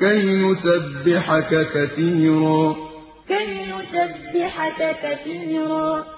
كَيْ نُسَبِّحَكَ كَثِيرًا كَيْ نُسَبِّحَكَ كَثِيرًا